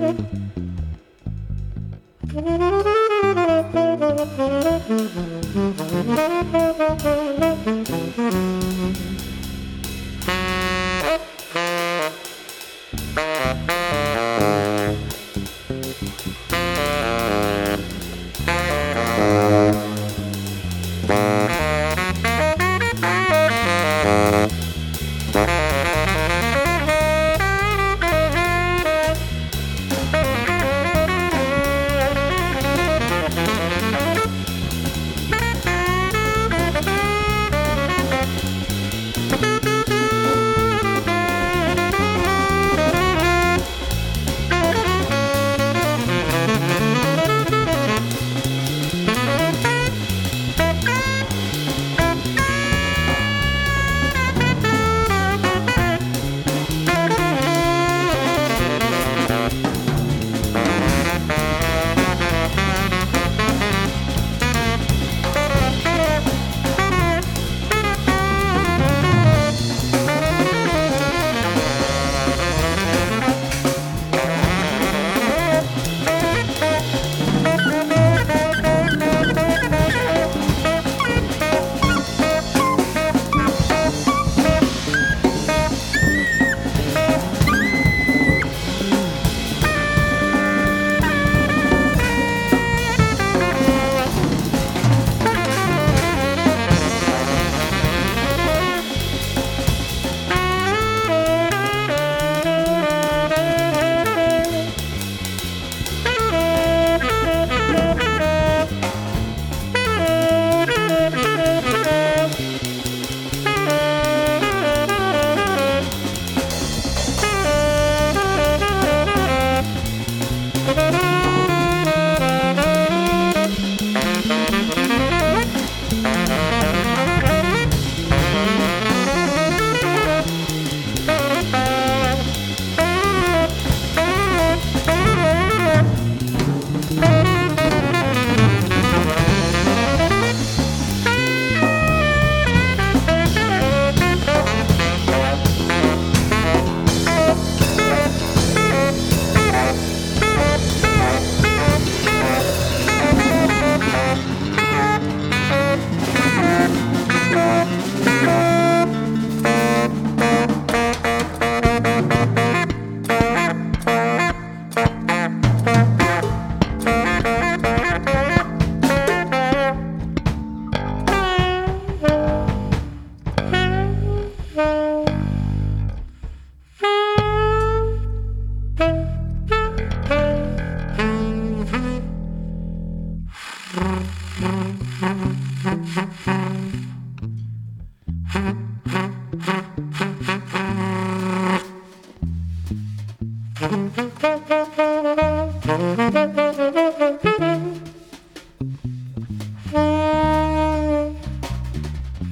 Thank you.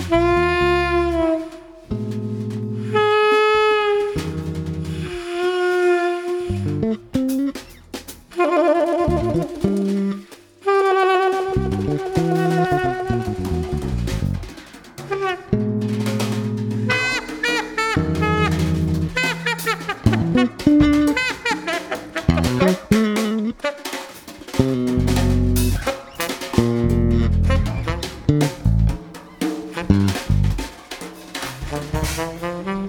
Bye. Mm-hmm.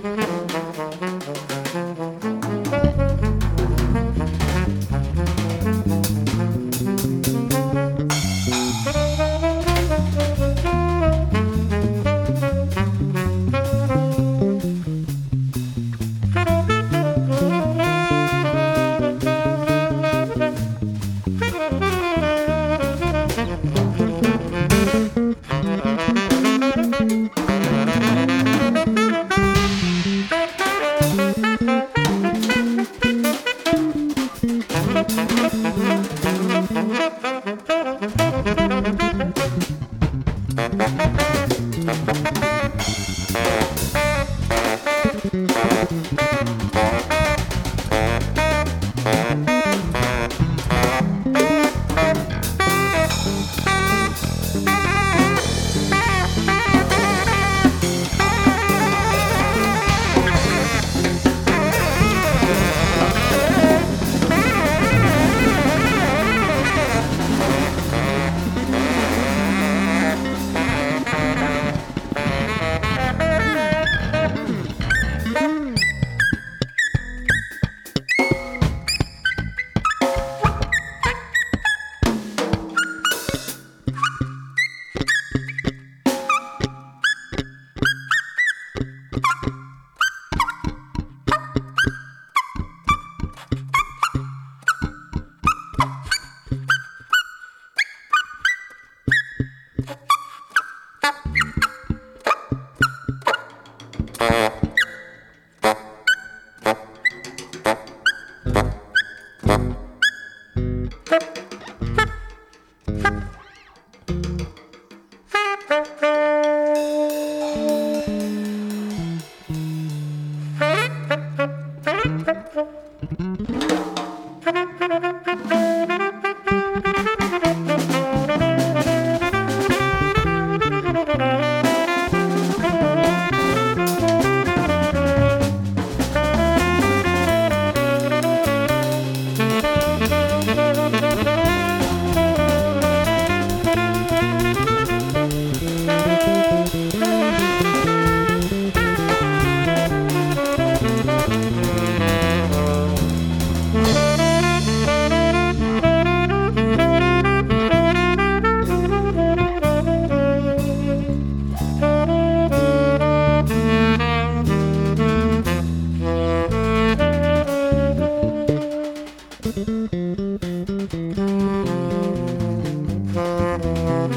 Thank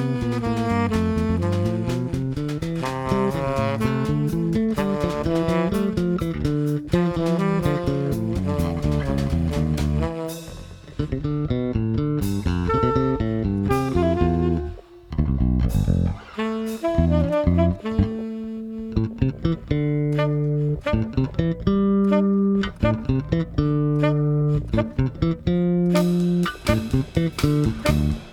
you. Thank you.